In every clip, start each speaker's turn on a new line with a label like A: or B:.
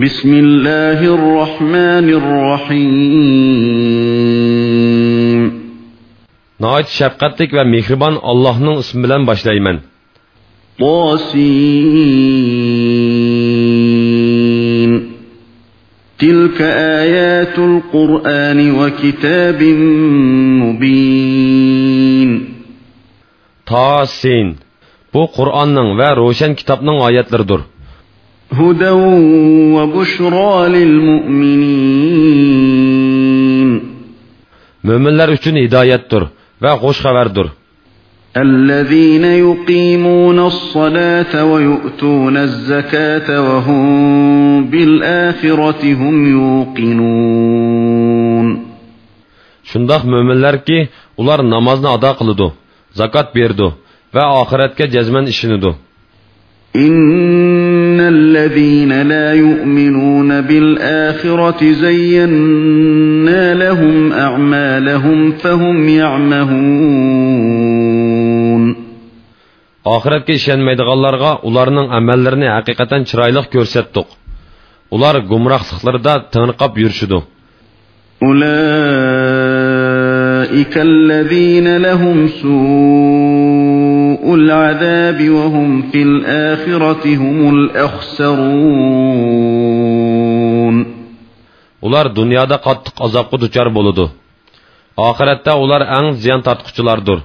A: بسم الله الرحمن الرحيم نهايت شفقتك ومهربان الله نون اسم بلن باش دايما
B: طاسين تلك آيات القرآن وكتاب
A: مبين طاسين بو قرآن نون و روشن كتاب نون آيات لردور
B: هدى وبشرى للمؤمنين
A: Müminler için hidayettir ve hoş haberdir.
B: الذين يقيمون الصلاة ويؤتون الزكاة وهم
A: بالآخرة هم يوقنون Şundaq möminlər ki, ular namazını ada qılıdı, zakat verdi və axirətə cəzmən işinidir.
B: إن الذين لا يؤمنون بالآخرة زينا لهم
A: أعمالهم فهم يعمهون آخرت کے شن میدگالر گا اولارنن عملرنی حقیقتاً چرایلخ کرست دو. اولار گمراخ سخلر دا تنقب یورشدو.
B: أولئك الذين لهم سوء سوء العذاب وهم في الآخرة هم الأخسرون
A: Ular dünyada qattiq azobga duchor bo'ladi. Oxiratda ular eng ziyon tortquchilardir.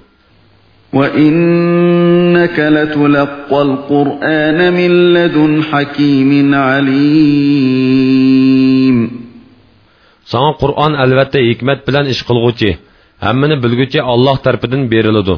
B: وَإِنَّكَ لَتُلَقَّى الْقُرْآنَ مِنْ لَدُنْ حَكِيمٍ
A: عَلِيمٍ Sana Qur'an elbette hikmet bilen iş kılgıcı, hemmini bilgücü Allah tarafından berilidir.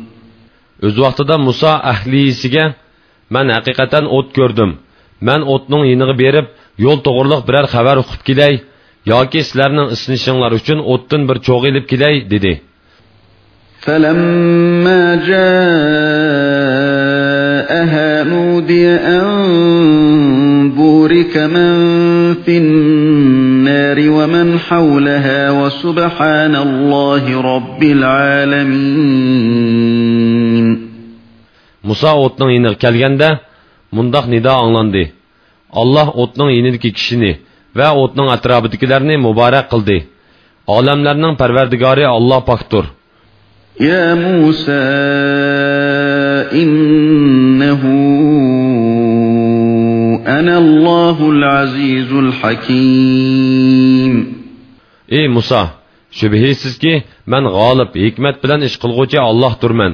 A: o'z vaqtida muso ahliyisiga man haqiqatan o't ko'rdim man o'tning yinig'i berib yo'l to'g'riliq biror xabar o'qib kelay yoki sizlarning isinishinglar uchun o'tdan bir cho'g' ilib kelay dedi
B: فلما جاءها نودي أن بورك من في النار ومن حولها وسبحان
A: الله رب العالمين muso o'tning yeniga kelganda mundoq nido anglandi alloh o'tning yenidagi kishini va o'tning atrofidagilarni muborak qildi olamlarning parvardigori olloh pokdir
B: ya muso innahu anallohul
A: azizul hakim ey muso shubhisizki man g'olib hikmat bilan ish qilg'uvchi ollohdirman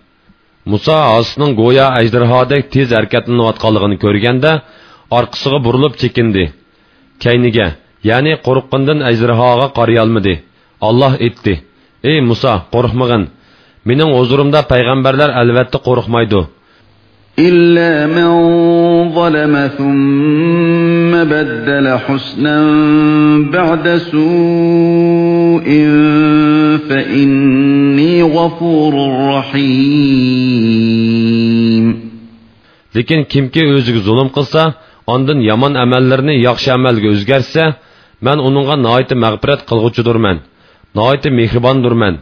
A: muso hosning go'yo ajdarhodek tez harakatlanayotganligini ko'rganda orqasiga burilib chekindi kayniga ya'ni qo'rqqandan ajdarhoga qarayolmadi olloh aytdi ey muso qo'rqmag'in mening huzurimda payg'ambarlar albatta qo'rqmaydi
B: إلا من ظلم ثم بدل حسنا بعد سوء فإن غفور رحيم
A: lekin kimki o'ziga zulm qilsa ondan yomon amallarni yaxshi amalga o'zgarsa man uningga noiti mag'firat qilg'uchidurman noiti mehribondurman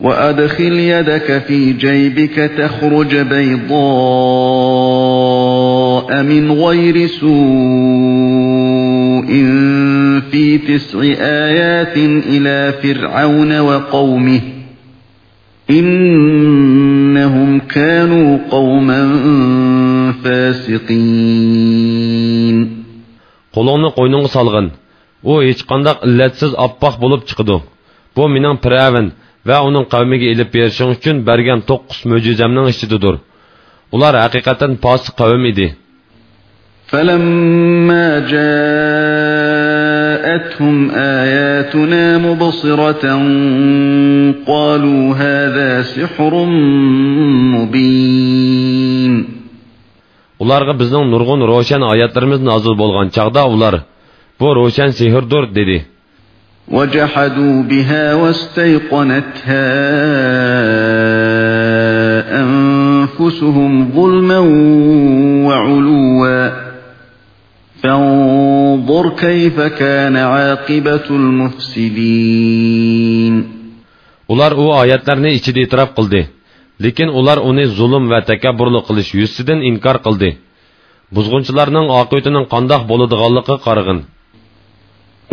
B: وأدخل يدك في جيبك تخرج بيضاء من غير سوء في تسع آيات إلى فرعون وقومه إنهم
A: كانوا قوما فاسقين Qolongni qo'yningga salg'in. U hech qanday illatsiz oppoq bo'lib chiqadi. Bu mening piravin va uning qavmiga elib berishing uchun bergan 9 mo'jizamning ichidadir. Ular haqiqatan fosiq qavm edi. فَلَمَّا
B: جَاءَ جاءتهم آياتنا
A: مبصرة قالوا هذا سحر مبين Ularga bizning nurg'un ro'shan oyatlarimiz nozil bo'lgan chaqda ular bu ro'shan sehrdir dedi.
B: وجحدوا بها واستيقنتها أنفسهم ظلما وعلوا انظر كيف كان عاقبة المفسدين
A: Ular u oyatlarni ichida e'tirof qildi. Lekin ular uni zulm va takabburlik qilish yuzidan inkor qildi. Buzg'unchilarning oqibatining qandoq bo'ladiganligi qarg'in.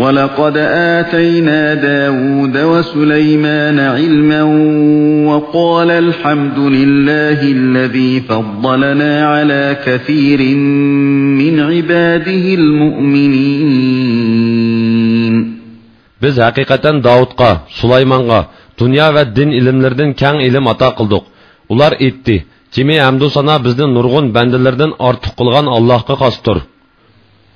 B: وَلَقَدْ آتَيْنَا دَاوُودَ وَسُلَيْمَانَ عِلْمًا وَقَالَ الْحَمْدُ لِلَّهِ الَّذِي فَضَّلَنَا عَلَى كَثِيرٍ مِّنْ عِبَادِهِ
A: الْمُؤْمِنِينَ Biz hakikaten Davud'a, Sulayman'a, dünya ve din ilimlerden keng ilim ata kıldık. Ular itti. Kimi hamdu sana bizden nurgun bendelerden artık kılgan Allah'a kastır.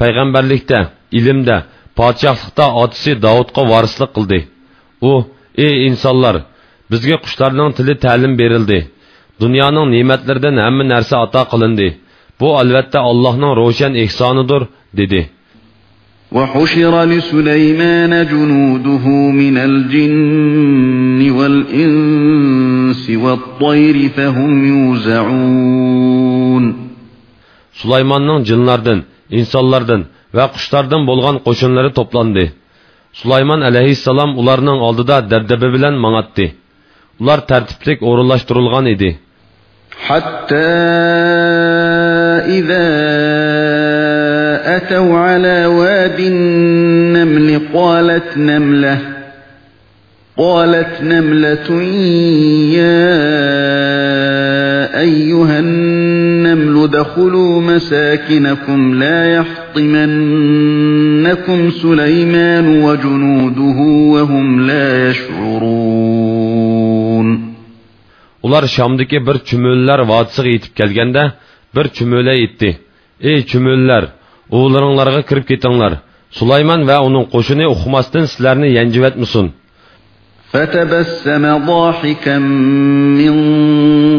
A: payg'ambarlikda ilmda podshohlikda otasi davudga vorislik qildi u ey insonlar bizga qushlarning tili ta'lim berildi dunyoning ne'matlaridan hamma narsa ato qilindi bu albatta allohning ro'shan ehsonidir dedi
B: وحشر لسليمان جنوده من الجن
A: والإنس والطير فهم يوزعون سليمانның جنлардан insonlardan va qushlardan bo'lgan qo'shinlari to'plandi sulaymon alayhissalom ularning oldida dabdaba bilan manatdi ular tartiblik o'rinlashtirilgan edi
B: hatto إذا أتوا على واد النمل قالت نملة قالت نملة يا أيها النمل ادخلوا مساكنكم لا يحطمنكم سليمان وجنوده وهم لا يشعرون
A: Ular Şam'daki bir çümüller vadisiga yetib kelganda bir çümüle yetti. Ey çümüller, oğullarınlarga kirib ketinglar. Sulayman va uning qo'shini uxmasdan sizlarni yanjivatmisin.
B: Fatabassama dahikan min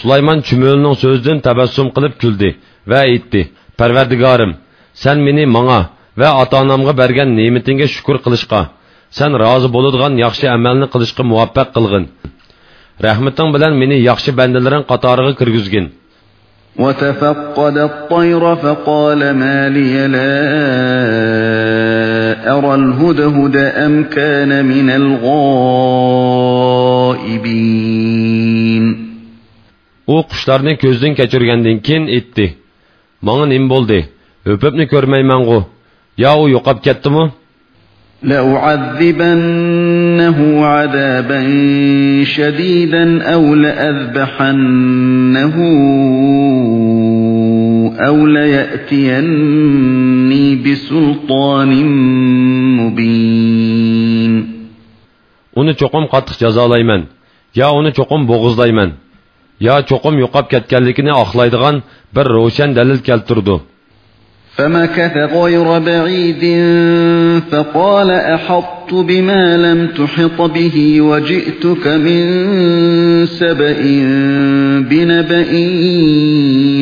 A: sulaymon chumulning so'zidan tabassum qilib kuldi va aytdi parvardigorim san meni manga va ota onamga bergan ne'matingga shukur qilishga san rozi bo'ladigan yaxshi amalni qilishga muvaffaq qilg'in rahmating bilan meni yaxshi bandalaring qatoriga kirgizgin
B: وتفقد الطير فقال ما لي لا أرى الهدهد أم كان
A: من الغائبين u qushlarni ko'zdan kechirgandan keyin aytdi manga nim bo'ldi o'pibni ko'rmaymang'u yo u yo'qolib ketdimi
B: لأعذبنه عذابا شديدا أو لأذبحنه أو ليأتيني
A: بسلطان مبين Onu çokum katık cezalayman, ya onu çokum boğuzlayman. yo cho'qim yo'qab ketganligini oqlaydigan bir ro'shan dalil keltirdi
B: فمكث غير بعيد فقال أحطت بما لم تحط به وجئتك من سبأ
A: بنبأ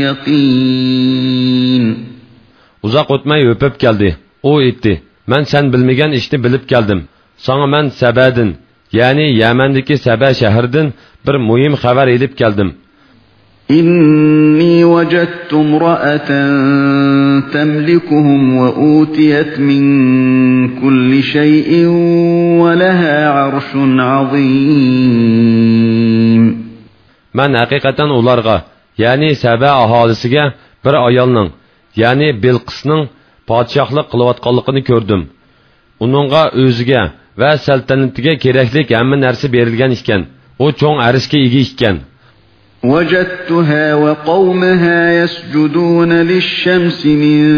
A: يقين Uzak ötmeyi öpüp geldi. O itti. Ben sen bilmegen işini bilip geldim. Sana ben Sebedin, yani Yemen'deki Sebe şehirden bir muhim xabar elib keldim
B: إني وجدت امرأة تملكهم وأوتيت من كل شيء
A: ولها عرش عظيم من حقيقة ularga yani Saba aholisiga bir ayolning yani Bilqisning podshohlik qilayotganligini ko'rdim. Uningga o'ziga va saltanatiga kerakli hamma narsa berilgan ekan. u cho'ng arishga ega ekan
B: وجدتها وقومها يسجدون للشمس من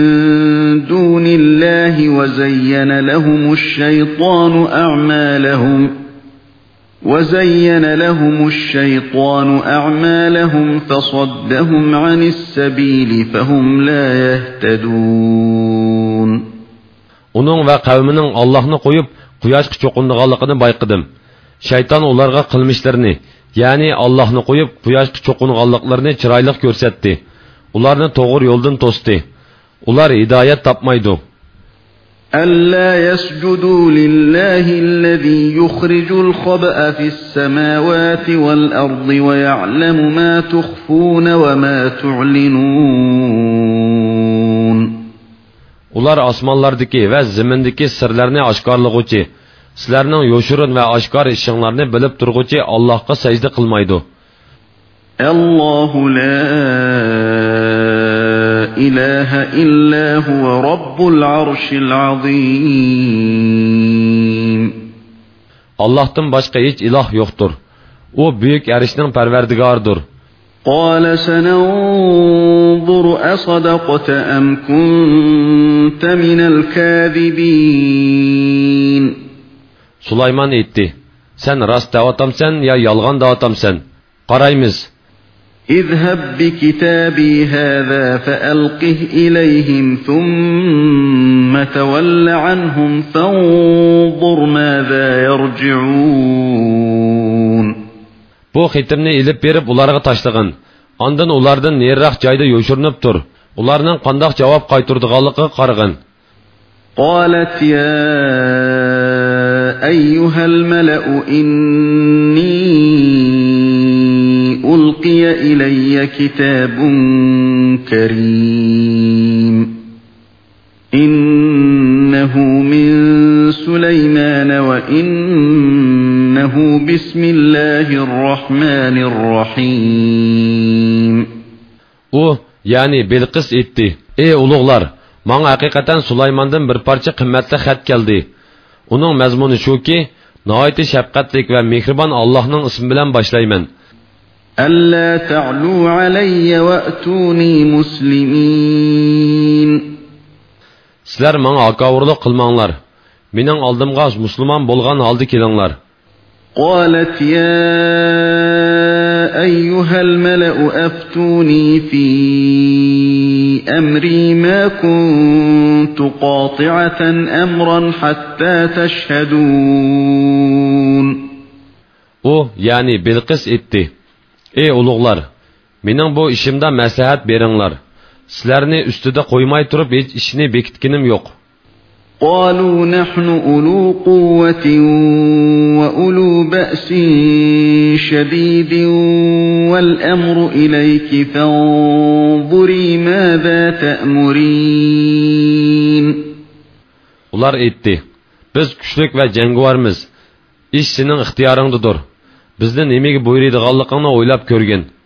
B: دون الله وزين لهم الشيطان أعمالهم وزين لهم الشيطان أعمالهم فصدهم عن السبيل فهم لا
A: يهتدون Onun ve kavminin Allah'ını koyup kuyaş çokunduğalıqını baykıdım. shayton ularga qilmishlarini ya'ni allohni qo'yib quyoshga cho'qinganliklarini chiroyli ko'rsatdi ularni to'g'ri yo'ldan to'sdi ular hidoyat topmaydi
B: ألا يسجدوا لله الذي يخرج الخبأ في السماوات والأرض ويعلم
A: ما تخفون وما تعلنون Ular osmonlardagi va zimindagi sirlarni oshkorlig'uchi sizlarning yoshirin va oshkor ishinglarni bilib turg'uchi Allohga sajda qilmaydi.
B: Allohu la ilaha illa
A: huwa robbul arshil azim. Allohdan boshqa hech iloh yo'qdir. U buyuk arshning parvardigoridir.
B: قال سننظر أصدقت أم كنت من الكاذبين
A: sulaymon aytdi san rost davotamsan yo yolg'on davotamsan qaraymiz
B: اذهب بكتابي هذا فألقه إليهم ثم تول عنهم فانظر ماذا
A: يرجعون Bu xitimni ilib berib ularga tashlagin. Ondan ulardan nerroq joyda yo'shirinib tur. Ularning qandoq javob qaytirdiganligi qaragin.
B: Qalat ya أيها الملأ إني ألقي إلي كتاب كريم إنه من سليمان
A: وإنه بسم الله الرحمن الرحيم O yani Belqis etti. Ey ulug'lar, menga haqiqatan Sulaymondan bir parcha qimmatli xat keldi. uning mazmuni shuki noiti shafqatlik va mehribon allohning ismi bilan boshlayman ألا تعلوا علي وأتوني مسلمين Sizler bana akavurluk kılmanlar. Benim aldımga Müslüman bulgan halde kilanlar.
B: قالت يا يا أيها الملأ أفتوني في أمري ما كنت قاطعة أمرا حتى تشهدون
A: O yani Bilqis etti. Ey ulug'lar, mening bu ishimda maslahat beringlar. Sizlarni ustida qo'ymay turib hech ishni bekitkinim yo'q.
B: قالوا نحن أولو قوة وأولو بأس شديد والأمر إليك فانظري ماذا تأمرين
A: Ular etti, biz küçlük ve cenguvarımız, iş senin ihtiyarındadır. Bizden emeği buyurduğallıkını oylap görgen.''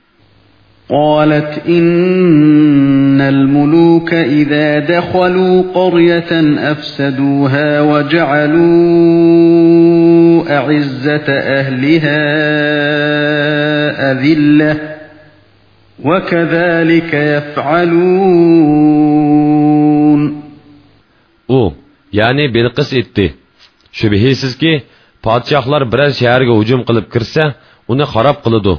B: قالت إن الملوك إذا دخلوا قرية أفسدوها وجعلوا أعزة أهلها أذلة وكذلك يفعلون
A: O yani Belkıs etti. Şübihisiz ki padişahlar birer şehirge hücum kılıp kirse onu harap kılıdı.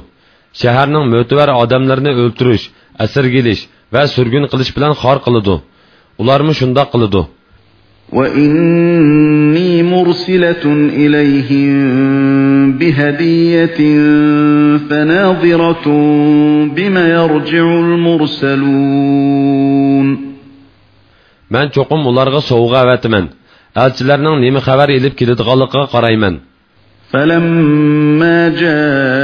A: shaharning mo'tivar odamlarini o'ltirish asirgilish va surgun qilish bilan xor qiladi ularmi shundoq qiladi
B: وإني مرسلة إليهم بهدية فناظرة
A: بما يرجع المرسلون من چوقم ularga sovg'a avatiman elchilarning nima xabar elib keladiganligiga qarayman
B: فلما جاء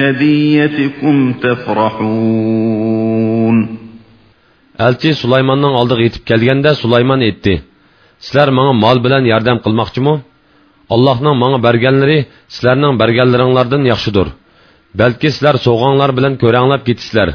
B: بِهَدِيَّتِكُمْ
A: تَفْرَحُونَ Elçi Sulayman'ın aldığı yetip gelgende Sulayman etti. Sizler bana mal bilen yardım kılmakçı mı? Allah'ın bana bergenleri sizlerinin bergenlerinlerden yakşıdır. Belki sizler soğanlar bilen körenlap gitişler.''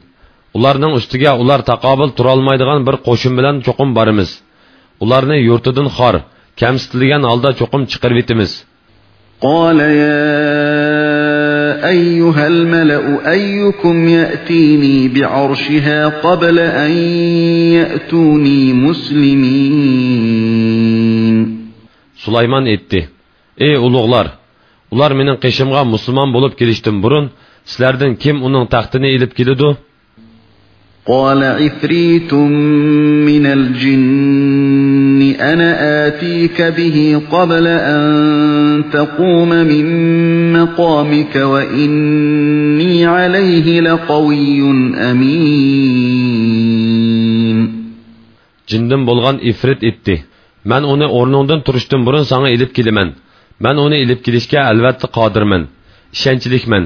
A: ularning ustiga ular taqobil turolmaydigan bir qo'shin bilan cho'qim borimiz ularni yurtidan xor kamsitilgan holda cho'qim chiqirib etimiz
B: قال يا أيها الملأ أيكم يأتيني بعرشها قبل أن يأتوني
A: مسلمين سليمان etti. Ey uluğlar, ular menin qishimga musulmon bo'lib kelishdan burun sizlardan kim uning taxtini ilib keladi?
B: قال عفريت من الجن أنا آتيك به قبل أن تقوم من مقامك وإني
A: عليه لقوي أمين Cindən bolğan ifrit etdi. Mən onu ornundan turuşdum burun sana ilib kilimən. Mən onu ilib kilişkə əlbəttə qadirmən. İşənçilikmən.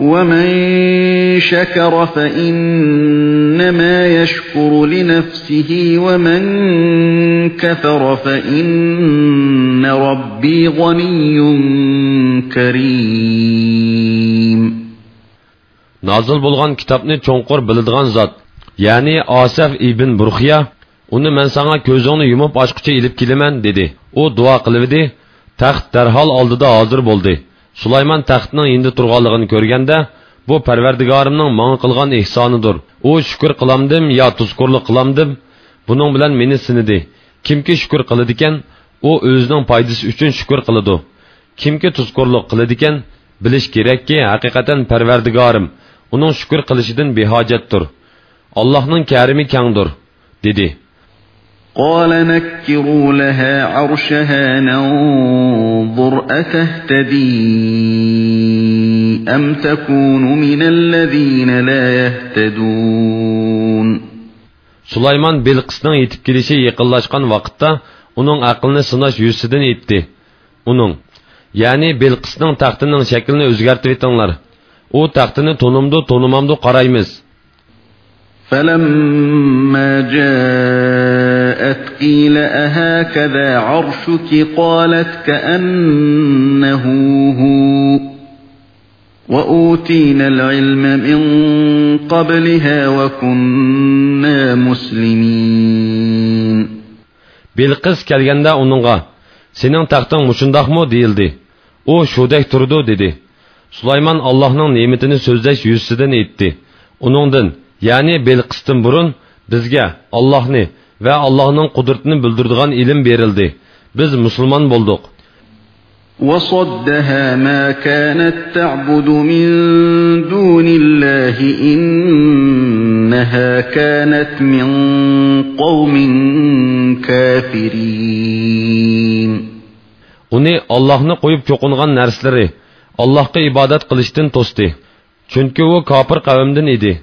B: وَمَنْ شَكَرَ فَإِنَّمَا يَشْكُرُ لِنَفْسِهِ وَمَنْ كَفَرَ
A: فَإِنَّ رَبِّي غَنِيٌّ كَرِيمٌ Nazil bo'lgan kitobni cho'nqur biladigan zot, ya'ni Asaf ibn Burxiya, uni men senga ko'zingni yumib ochqicha ilib kelaman dedi. U duo qildi, taxt darhol oldida hozir bo'ldi. sulaymon taxtning endi turganligini ko'rganda bu parvardigorimning manga qilgan ehsonidir u shukur qilamdim yo tuzkurlik qilamdim buning bilan meni sinidi kimki shukur qiladikan u o'zining foydasi uchun shukur qiladi kimki tuzkurlik qiladikan bilish kerakki haqiqatan parvardigorim uning shukur qilishidan behojatdir allohning karimi kangdir dedi
B: قال نكروا لها عرشها ننظر أتهتدي
A: أم تكون من الذين لا Süleyman Bilqis'nin yetip gelişi yakınlaşkan vakitte onun aklını sınaş yüzsüden itti. Onun, yani Bilqis'nin tahtının şeklini özgertivitinler. O tahtını tonumdu tonumamdu karaymış.
B: فَلَمَّا جَاءَ جاءت قيل أهكذا عرشك قالت كأنه هو وأوتينا العلم من قبلها
A: وكنا مسلمين Bilqis kelganda uningga sening taxting mushundoqmi deyildi u shudek turdi dedi sulaymon allohning ne'matini so'zlash yuzsidan aytdi uningdan ya'ni belqisdan burun bizga ollohni ve Allah'ın kudretini bildirdiğin ilim verildi. Biz Müslüman bulduk.
B: وصدها ما كانت تعبد من دون الله إنها
A: كانت من قوم كافرين Onu Allah'ını koyup çokungan nersleri, Allah'a ibadet kılıçtın tosti. Çünkü o kapır kavimden idi.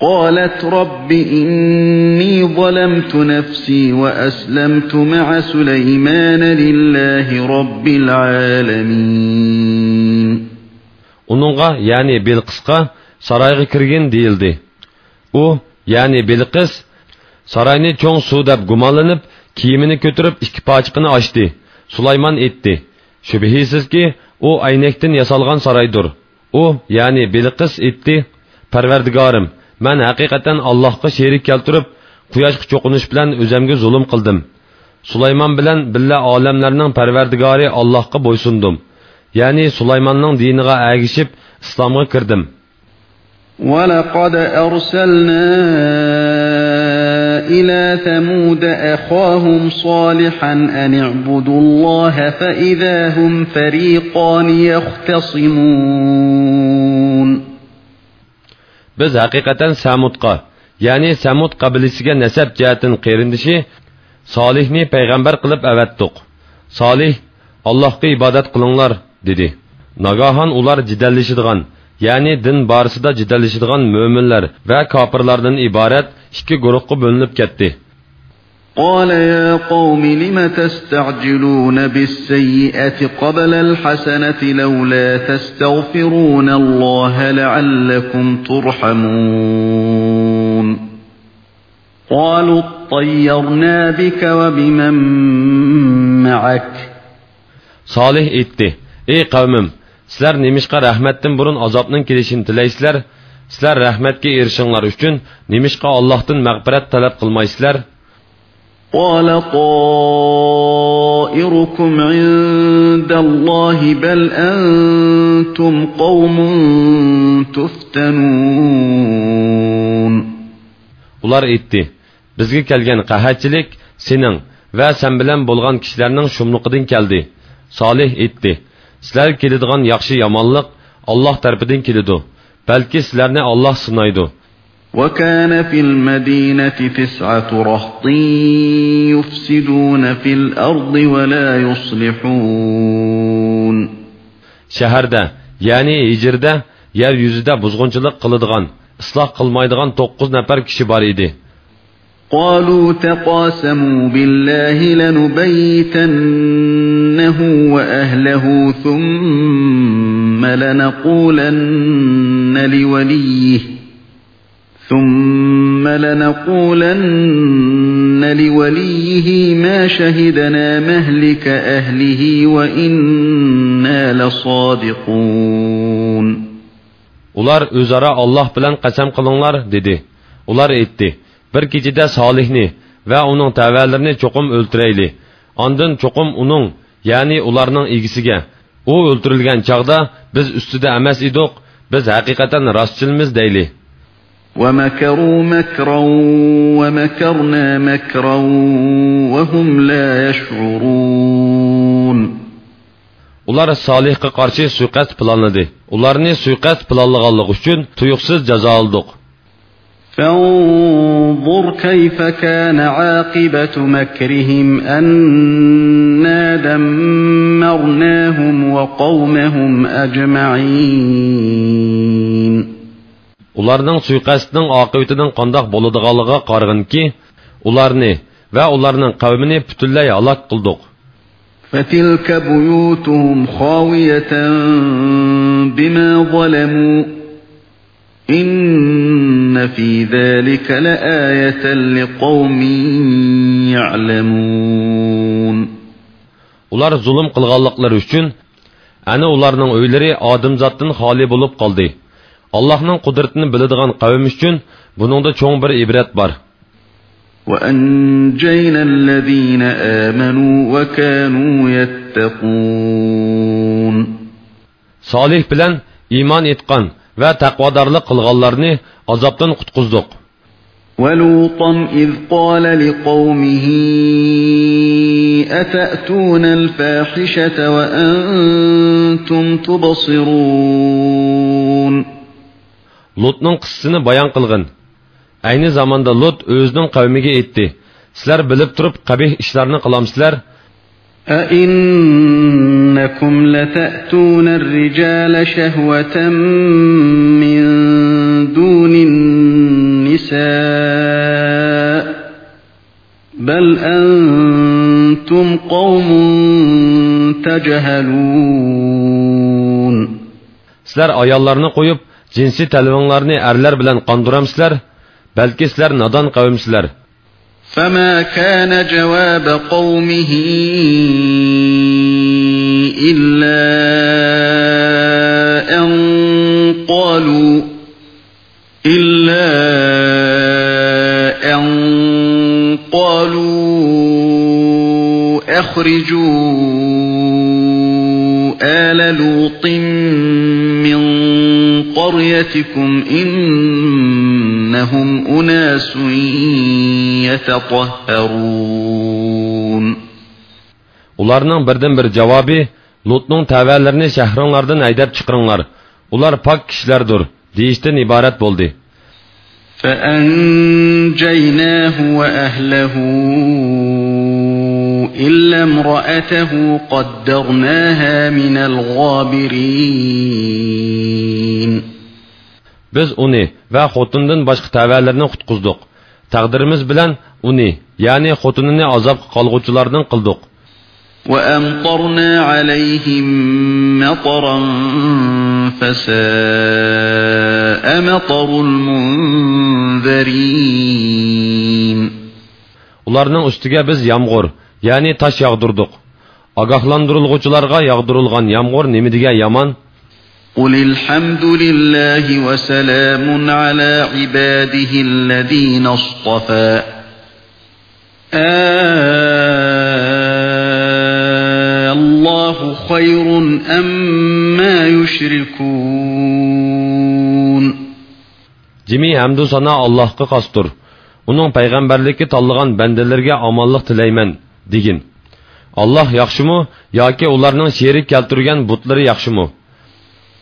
B: قالت رب إني ظلمت نفسي وأسلمت مع سليمان لله رب
A: العالمين Onunğa, yani Bilqisqa, sarayğa kirgin deyildi. O, yani Bilqis, sarayını çoğ su deb gumanlanıp, kiyimini götürüp iki paçıqını açdı. Sulayman etti. Şübihisiz ki, o aynektin yasalgan saraydır. O, yani Bilqis etti, Perverdigarım, man haqiqatan allohga sherik keltirib quyoshga cho'qinish bilan o'zamga zulm qildim sulaymon bilan billa olamlarning parvardigori allohga bo'ysundim ya'ni sulaymonning diniga agishib islomga kirdim
B: ولقد أرسلنا إلى ثمود أخاهم صالحا أن اعبدوا الله فإذا هم فريقان
A: يختصمون biz haqiqatan samudqa ya'ni samud qabilasiga nasab jihatin qerindishi solihni payg'ambar qilib avatdiq solih allohga ibodat qilinglar dedi nagahon ular jidallashadigan ya'ni din borisida jidallashadigan mo'minlar va kofirlardan iborat ikki guruhga bo'linib ketdi
B: قال يا قوم لم تستعجلون بالسيئة قبل الحسنة لولا تستغفرون الله لعلكم ترحمون قالوا اطيرنا بك
A: وبمن معك صالح اتي اي قوم سلر نمشق رحمت برون عذابن كدشن تليسلر سلر رحمت كي ارشنلر اشتن نمشق الله تن مغبرت طلب المايسلر
B: قال طائركم عند الله بل أنتم قوم تفتنون
A: Ular aytdi, bizga kelgan qahatchilik sening va sen bilan bo'lgan kishilarning shumliqidan keldi. Solih aytdi, sizlar keladigan yaxshi yomonlik Alloh tarafidan keladi. Balki sizlarni Alloh sinaydi.
B: وكان في المدينة تسعة رهط
A: يفسدون في الأرض ولا يصلحون ده يعني هجرده yer yuzida buzg'unchilik qiladigan isloh qilmaydigan to'qqiz nafar kishi bor edi
B: قالوا تقاسموا بالله لنبيتنه وأهله ثم لنقولن لوليه ثُمَّ لَنَقُولَنَّ لِوَلِيِّهِ مَا شَهِدْنَا مَهْلِكَ أَهْلِهِ وَإِنَّا
A: لَصَادِقُونَ Ular özara Allah bilan qasam qilinglar dedi. Ular etdi. Bir kechada Solihni va uning tavallarini cho'qim o'ltirayli. Ondan cho'qim uning, ya'ni ularning egisiga. U o'ltirilgan chaqda biz ustida emas idok, biz haqiqatan rostchilmiz deyli.
B: وَمَكَرُوا مَكْرًا وَمَكَرْنَا مَكْرًا
A: وَهُمْ لَا يَشْعُرُونَ Ular Salih'e qarşı suiqət planladı. Ularını suikast planlaganlık için tuyuksuz ceza aldık.
B: فانظر كيف كان عاقبة مكرهم أنا دمرناهم
A: وقومهم أجمعين ularning suiqasdning oqibatining qandoq bo'ladiganligiga qaraganki ularni va ularning qavmini butunlay halok qildik
B: فتلك بيوتهم خاوية بما ظلموا إن في ذلك لآية لقوم
A: يعلمون Ular zulm qilganliklari uchun ana ularning uylari odamzotdan xoli bo'lib qoldi. Allah'ın kudretini bildiğin kavim için bunun da çok bir ibret var.
B: وَأَنْجَيْنَا
A: الَّذ۪ينَ آمَنُوا وَكَانُوا يَتَّقُونَ Salih bilen iman etkan ve takvadarlık kılgallarını azaptan kutkuzduk.
B: وَلُوطًا اِذْ قَالَ لِقَوْمِهِ أَتَأْتُونَ الْفَاحِشَةَ وَأَنْتُمْ
A: تُبَصِرُونَ lotning qissasini bayon qilg'in ayni zamonda lot o'zining qavmiga aytdi sizlar bilib turib qabih ishlarni qilamsizlar
B: أئنكم لتأتون الرجال شهوة من دون النساء بل
A: أنتم قوم تجهلون سلر آيالlarını koyup جنسی تلوانلارنی ارلر بلن قاندورمسلر بلکسلر نادان قومسلر
B: فما كان جواب قومه إلا أن قالوا إلا أن قالوا أخرجوا آل لوط قريتكم
A: إنهم أناس يتطهرون Onların birden bir cevabı Lut'un təvəllərini şəhrinlərdən əydəb çıxırınlar. Onlar pak kişilərdir, deyişdən ibarət boldu.
B: فَأَنْجَيْنَاهُ وَأَهْلَهُ إلا امرأته قدرناها من
A: الغابرين biz uni va xotindan boshqa tavallarni qutqizdik taqdirimiz bilan uni ya'ni xotinini azobga qolg'uvchilardan qildik
B: وأمطرنا عليهم مطرا فساء مطر
A: المنذرين Onların üstüge biz yağmur, yani taş yağdırdık. Agahlandırılgıçılarga yağdırılgan yağmur nemi diye yaman?
B: قل الحمد لله وسلام على عباده الذين اصطفى آه الله خير
A: أما يشركون Cimi hamdu sana Allah'a kastur. Onun peygamberlikki tallıgan bendelerge amallık dileymen, digin. Allah yakşı mı, ya ki onlarının şerik keltürgen butlari yakşı mı?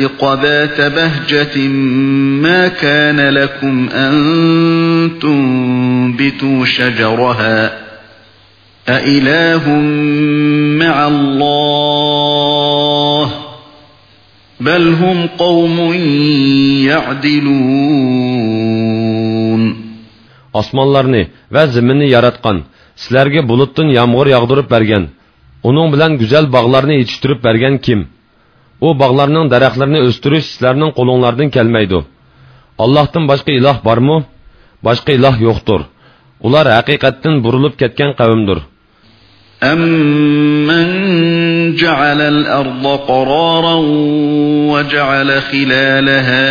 B: حدائق ذات بهجة ما كان لكم أن تنبتوا شجرها أإله مع الله بل هم قوم
A: يعدلون Osmonlarni va zaminni yaratgan, sizlarga bulutdan yomg'ir yog'dirib bergan, uning bilan go'zal bog'larni yetishtirib bergan kim? u bog'larning daraxtlarini o'stirish sizlarning qo'linglardan kelmaydi allohdan boshqa iloh bormi boshqa iloh yo'qdir ular haqiqatdan burilib ketgan qavmdir
B: أَمَّنْ جَعَلَ الْأَرْضَ قَرَارًا وَجَعَلَ خِلَالَهَا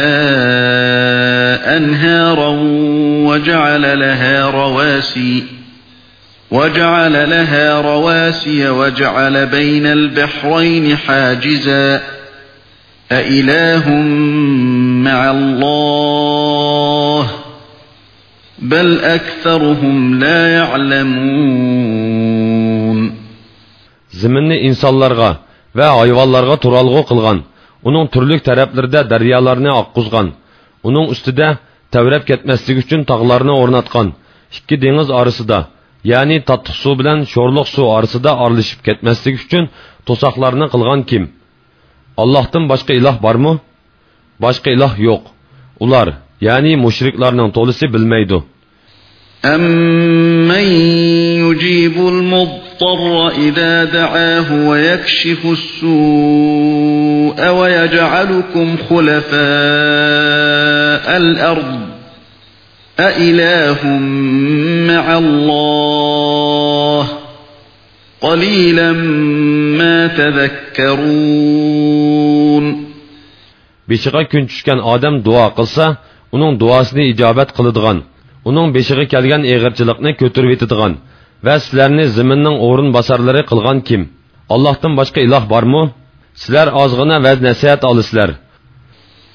B: أَنْهَارًا وَجَعَلَ لَهَا رَوَاسِيَ وَجَعَلَ لَهَا رَوَاسِيَ وَجَعَلَ بَيْنَ الْبَحْرَيْنِ حَاجِزًا أإله مع الله بل
A: أكثرهم لا يعلمون زمنني insanlarga ve hayvanlarga turalğı kılgan, onun türlük taraflarda deryalarını akkuzgan, onun üstüde tevrep ketmeslik için tağlarını ornatkan, iki deniz arasıda, yani tatlı su bilen şorluk su arasıda arlışıp ketmeslik için tosaklarını kılgan kim?' Allah'tan başka ilah var mı? Başka ilah yok. Ular, yani müşriklerinin tolisi bilmeydu.
B: أَمَّنْ يُجِيبُ الْمُضْطَرَّ إِذَا دَعَاهُ وَيَكْشِفُ السُّوءَ وَيَجْعَلُكُمْ خُلَفَاءَ الْأَرْضِ أَإِلَهٌ مَعَ اللَّهِ قَلِيلًا
A: مَا تَذَكَّرُونَ Beşiğe gün düşkən adam dua qılsa, onun duasını icabət qılıdığan, onun beşiğe gələn eğirçiliqni götürüb etidigan və sizlərni ziminin oğrun basarları qılğan kim? Allah'tan başqa ilah barmı? Sizlər azğına vəz nəsihət alıslar.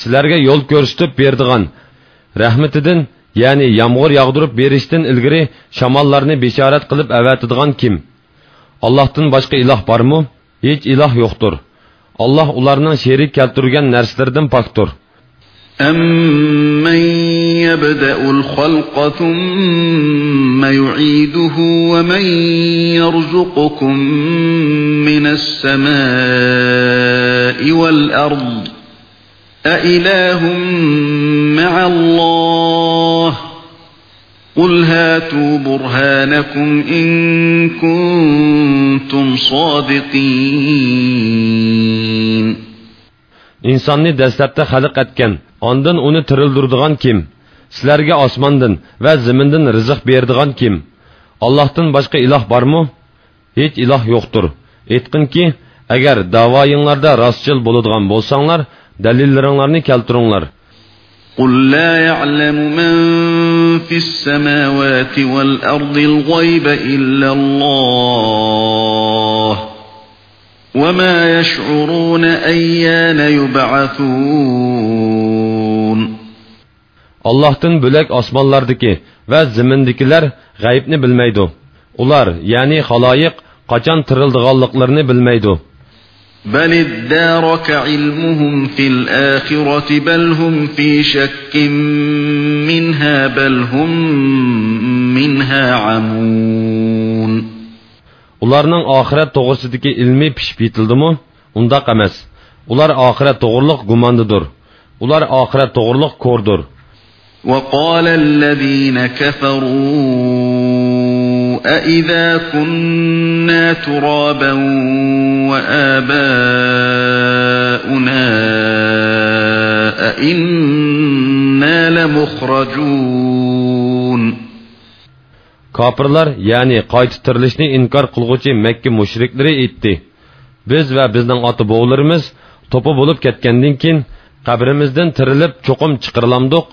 A: sizlarga yo'l ko'rsatib berdigan rahmatidan ya'ni yomg'ir yog'dirib berishdan ilgari shamollarni bishorat qilib avatidigan kim allohdan boshqa iloh bormi hech iloh yo'qdir alloh ularning sherik keltirgan narsalardan pokdir
B: أَمَّن يَبْدَأُ الْخَلْقَ ثُمَّ يُعِيدُهُ وَمَن يَرْزُقُكُم مِّنَ السَّمَاءِ وَالْأَرْضِ أإله مع الله قل هاتوا
A: برهانكم إن كنتم صادقين İnsonni dastlabda xalq etgan, ondan uni tirildirdigan kim? Sizlarga osmondan va zimindan rizq berdigan kim? Allohdan boshqa iloh bormi? Hech iloh yo'qdir. Aytqinki, agar da'voyinglarda rostchil bo'ladigan bo'lsanglar, Dəlillərinlərini kəltirinlər.
B: قل لا يعلم من في السماوات والأرض الغيب إلا الله
A: وما يشعرون أيان يبعثون Allah'tan bölek asmanlardaki ve zemindekiler gayibini bilmeydi. Ular yani halayık kaçan tırıldığallıklarını bilmeydi.
B: بل ادارك علمهم في الآخرة بل هم في شك منها بل هم منها
A: عمون Ularning oxirat to'g'risidagi ilmi pishib yetildimi? Undaq emas. Ular oxirat to'g'riliq gumondadir. Ular oxirat to'g'riliq ko'rdir.
B: وقال الذين كفروا أَإِذَا كُنَّا تُرَابًا وَآبَاؤُنَا
A: أَإِنَّا لَمُخْرَجُونَ Kapırlar yani kayıt tırılışını inkar kılgıcı Mekke müşrikleri itti. Biz ve bizden atı boğularımız topu bulup ketkendiğin kin kabrimizden tirilip çokum çıkırlamdık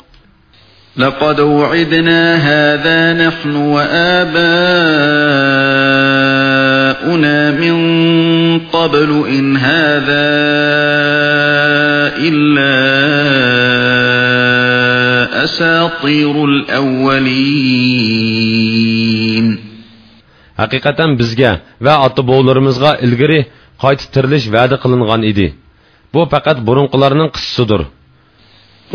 B: لقد وعدنا هذا نحن وآباؤنا من قبل إن هذا إلا
A: أساطير الأولين حقيقة بزجا و أطبولرمزغا إلغري قايت ترلش وعد قلنغان إدي بو فقط برونقلارنن قصصدر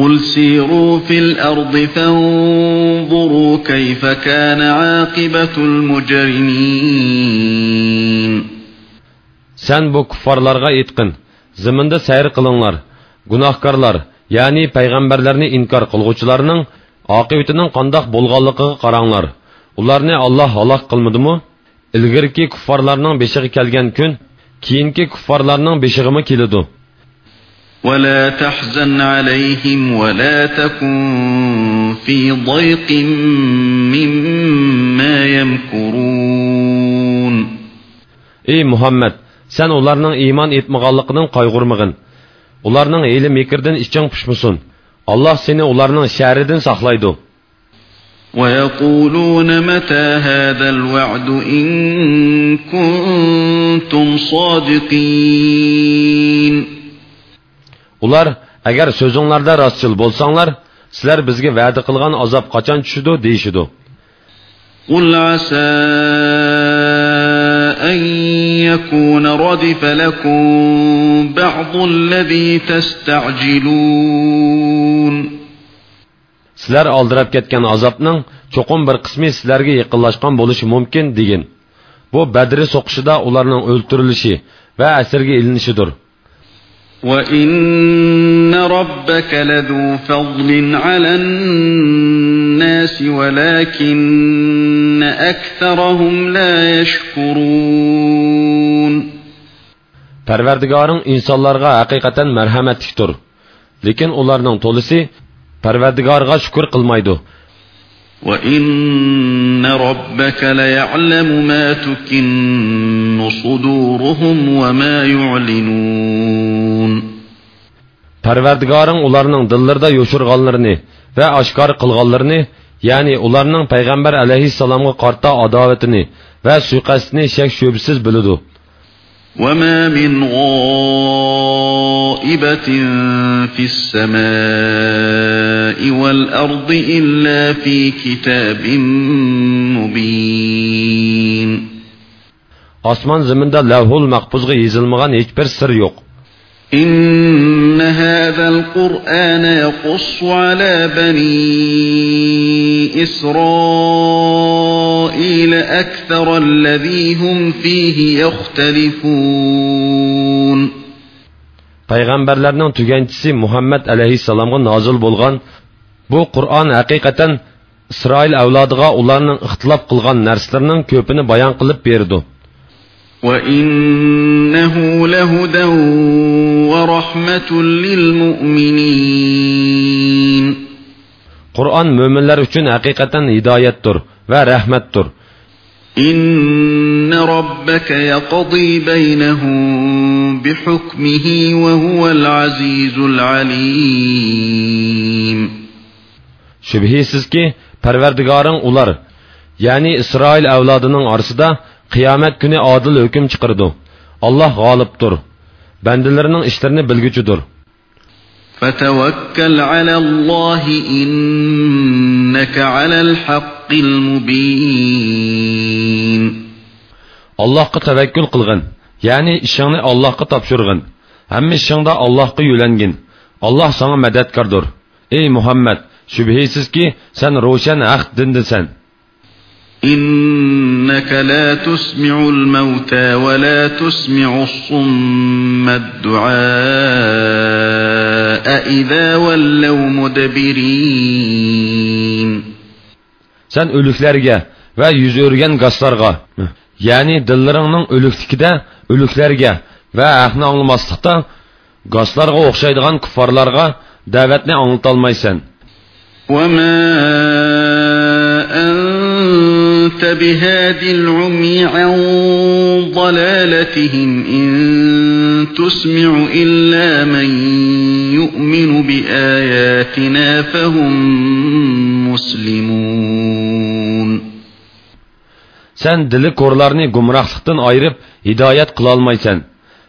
B: قل سيروا في الأرض فانظروا كيف كان
A: عاقبة المجرمين Sen bu kuffarlarga etkin, ziminde seyir kılınlar, günahkarlar, yani peygamberlerini inkar kılgıçlarının akıbetinin kandak bulgallıkı karanlar. Ularını Allah halak kılmadı mı? İlgirki kuffarlarının beşiği kelgen gün, kiyinki kuffarlarının beşiği mi kilidu?
B: ولا تحزن عليهم ولا تكن في ضيق مما
A: يمكرون Ey Muhammed, sen onlarının iman etmağallıqının qaygırmığın. Onlarının eyli mekirden içen pışmısın. Allah seni onlarının şəhəridən saxlaydı.
B: وَيَقُولُونَ مَتَى هَذَا الْوَعْدُ إِن كُنتُمْ
A: صَادِقِينَ ular agar so'zinglarda rostchil bo'lsanglar sizlar bizga va'da qilgan azob qachon tushidi deyishidi
B: قل عسى أن يكون ردف
A: لكم بعض الذي تستعجلون sizlar oldirab ketgan azobning cho'qim bir qismi sizlarga yaqinlashgan bo'lishi mumkin degin bu badri so'qishida ularning o'ltirilishi va asirga ilinishidir
B: وإن ربك لذو فضل على الناس ولكن
A: أكثرهم
B: لا يشكرون
A: پروردگارن انسانلارغا حقیقتن مرحمت تکتور لكن اولارنان طولیسی پروردگارغا شکر قلمايدو
B: وَإِنَّ رَبَّكَ لَيَعْلَمُ مَا تُكِنُّ صُدُورُهُمْ وَمَا يُعْلِنُونَ
A: Parvardigarın onlarının dillerdə yoşurğanlarını və aşkar qılğanlarını, yəni onlarının Peyğəmbər əleyhissalamğa qarta adavetini və suiqəstini şək şübhəsiz bilidu.
B: وما من غائبة في السماء والأرض إلا في كتاب
A: مبين أسمان زمند الله المقبوز يزلمغان هيچبر سر يوق
B: إن هذا القرآن يقص على بني إسرائيل
A: إسرائيل أكثر الذي هم فيه يختلفون Peygamberlerinin tügencisi Muhammed aleyhisselam'a nazil bulgan bu Kur'an hakikaten İsrail evladığa onların ihtilaf kılgan nerslerinin köpünü bayan kılıp verdi.
B: وَإِنَّهُ
A: لَهُدًى وَرَحْمَةٌ لِلْمُؤْمِنِينَ Kur'an müminler için hakikaten hidayettir. ve rahmettir.
B: İnne rabbeke yakadî beynehum bihukmihi ve huvel azizul alim.
A: Şübhisiz ki perverdigarın ular, yani İsrail evladının arsıda kıyamet günü adil hüküm çıkırdı. Allah galiptir. Bendilerinin işlerini bilgücüdür.
B: فَتَوَكَّلْ عَلَى اللّٰهِ اِنَّكَ عَلَى الْحَقِّ
A: الله قد توكل قلغن يعني شانه الله قد تابشرغن هم شانه الله قد يولنغن الله سانه مدد كردور اي محمد شبهيسيز كي سن روشن حق دندسن
B: إنك لا تسمع الموتى ولا تسمع الصم الدعاء إذا ولوا
A: مدبرين Sen ölüklerge ve yüz örgen gazlarga, yani dillerinin ölüklükide ölüklerge ve ahni anlamaslıkta gazlarga okşaydıgan kufarlarga davetini anlatalmaysan.
B: وَمَا أَنْ أنت بهاد العمي عن ضلالتهم إن تسمع إلا من يؤمن بآياتنا
A: فهم مسلمون Sen dili korlarını gumrahlıktan ayırıp hidayet kılalmaysan.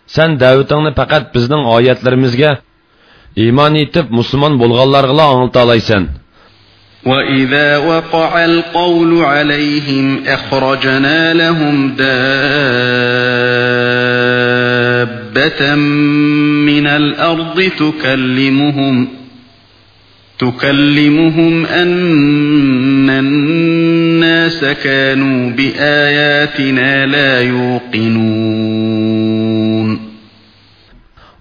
A: Sen davetini fakat bizden ayetlerimizge iman etip Müslüman bulgallarla anlatalaysan.
B: وإذا وقع القول عليهم أخرجنا لهم دابة من الأرض تكلمهم تكلمهم أن الناس كانوا
A: بآياتنا لا يوقنون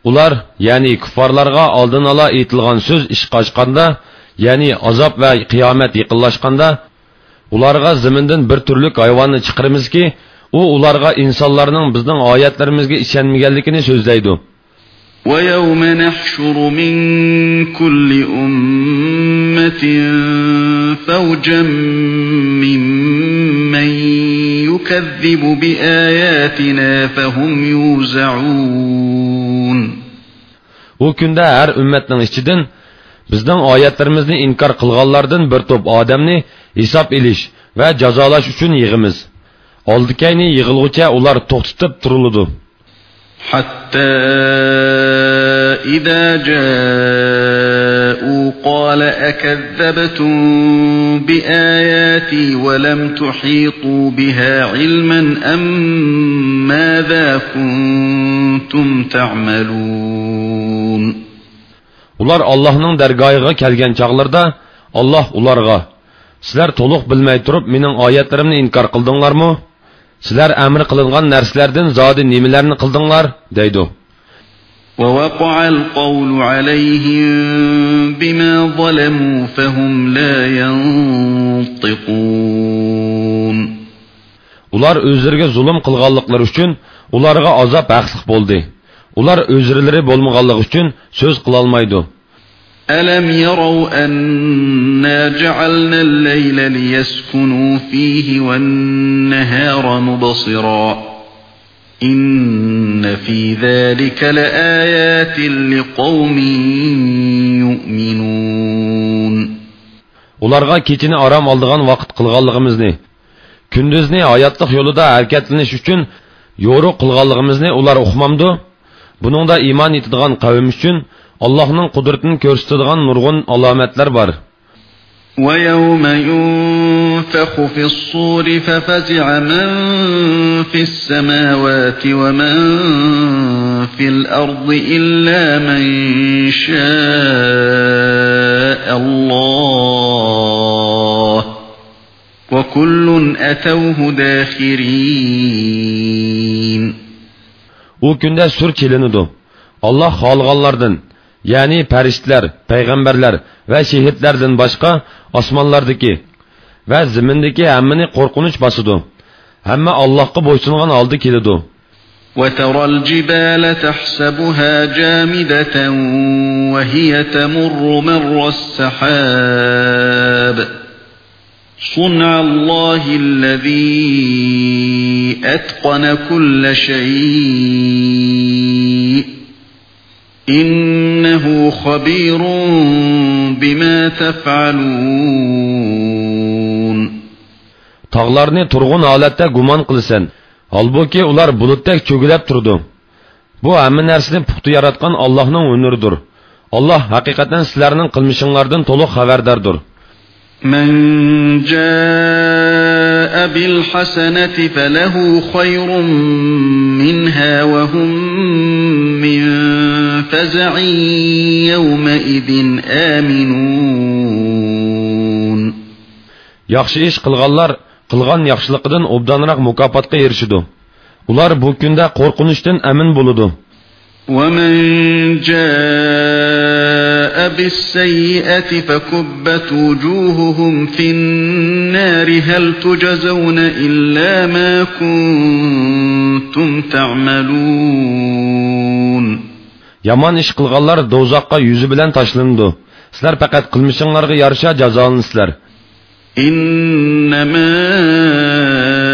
A: Ular, yani küffarlarga aldın ala itilgan söz iş kaçkanda, ya'ni azob va qiyomat yaqinlashganda ularga zimindan bir turlik hayvonni chiqaramizki u ularga insonlarning bizning oyatlarimizga ishonmaganligini so'zlaydi
B: ويوم نحشر من كل أمة فوجا ممن يكذب بآياتنا فهم يوزعون
A: O gündə hər ümmətin içidən bizning oyatlarimizni inkor qilganlardan bir to'p odamni hisob ilish va jazolash uchun yig'imiz oldikayni yig'ilg'icha ular to'xtatib turiladi
B: حتى إذا جاءوا قال أكذبتم بآياتي ولم تحيطوا بها علما أم ماذا كنتم
A: تعملون ular Allohning dargohiga kelgan chaqlarida Alloh ularga sizlar to'liq bilmay turib mening oyatlarimni inkor qildinglarmi sizlar amr qilingan narsalardan zodi nimalarni qildinglar deydi
B: ووقع القول عليهم بما
A: ظلموا فهم لا ينطقون ular o'zlariga zulm qilganliklari uchun ularga azob haqliq bo'ldi ular o'zrilari bo'lmaganligi uchun so'z qilolmaydi
B: ألم يروا أنا جعلنا الليل ليسكنوا فيه والنهار مبصرا إن في ذلك لآيات لقوم يؤمنون
A: Ularga keçini aram aldığan vaqt qılğanlığımızni, gündüzni hayatlıq yolunda hərəkətliniş üçün yoruq qılğanlığımızni ular uxmamdı. Buningda iymon etadigan qavm uchun Allohning qudratini ko'rsatadigan nurg'un alomatlar bor.
B: وَيَوْمَ يُنفَخُ فِي الصُّورِ فَفَزِعَ مَن فِي السَّمَاوَاتِ وَمَن فِي الْأَرْضِ إِلَّا مَن شَاءَ اللَّهُ وَكُلٌّ
A: أَتَوْهُ دَاخِرِينَ u kunda sur kelinidi alloh xohlaganlardan ya'ni farishtalar payg'ambarlar va shehidlardan boshqa osmonlardagi va zimindagi hammani qo'rqinch bosidi hamma allohga bo'ysungan holda keladi
B: وترى الجبال تحسبها جامدة وهي تمر مر السحاب صنع الله الذي أتقن كل شيء إنه خبير
A: بما تفعلون Tağlarını turğun alette guman kılsın. Halbuki ular buluttek çögülep turdu. Bu hemen nersini puhtu yaratkan Allah'ın önürüdür. Allah hakikaten sizlerinin kılmışınlardan tolu haberdardır.
B: من جاء بالحسنة فله خير منها وهم من فزع يومئذ
A: آمنون Yaxşı iş qılğanlar qılğan yaxşılıqdan obdanraq mükafatqa erişidu. Ular bu gündə qorqunuşdan əmin buludu.
B: وَمَنْ جَاءَ بِالسَّيِّئَةِ فَكُبَّتْ وُجُوهُهُمْ فِي النَّارِ هَلْ تُجْزَوْنَ
A: إِلَّا مَا كُنْتُمْ تَعْمَلُونَ Yaman iş kılganlar dozakka yüzü bilen taşlandı. Sizler fakat kılmışınlarga yarışa cezalınızlar. İnnemâ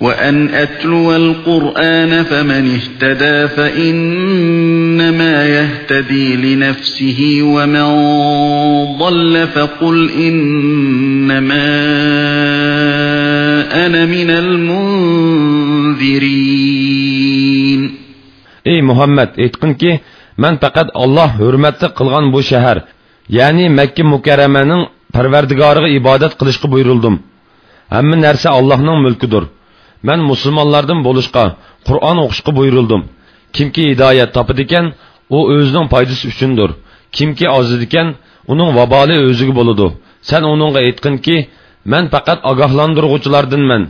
B: وأن أتلو القرآن فمن اهتدى فإنما يهتدي لنفسه ومن ضل فقل إنما أنا من
A: المنذرين Ey Muhammed aytqinki man faqat Alloh hurmatli qilgan bu shahar ya'ni Makka mukarramaning parvardigoriga ibodat qilishga buyurildim hamma narsa Allohning mulkidir man musulmonlardan bo'lishga qur'on o'qishga buyurildim kimki hidoyat topadi ekan u o'zining foydasi uchundir kimki ozid ekan uning vaboli o'ziga bo'ladi san uningga aytqinki man faqat ogohlantirg'uvchilardanman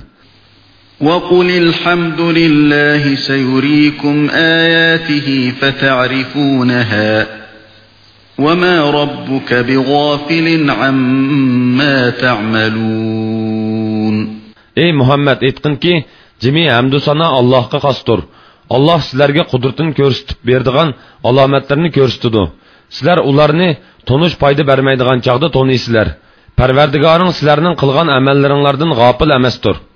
B: وقل الحمد لله سيريكم آياته فتعرفونها وما ربك بغافل
A: عما تعملون ey muhammad aytqinki jimi hamdu sano allohga xosdir alloh sizlarga qudratini ko'rsatib berdigan alomatlarni ko'rsatadi sizlar ularni tonish foyda bermaydigan chog'da toniysizlar parvardigoring sizlarning qilgan amallaringlardan g'ofil emasdir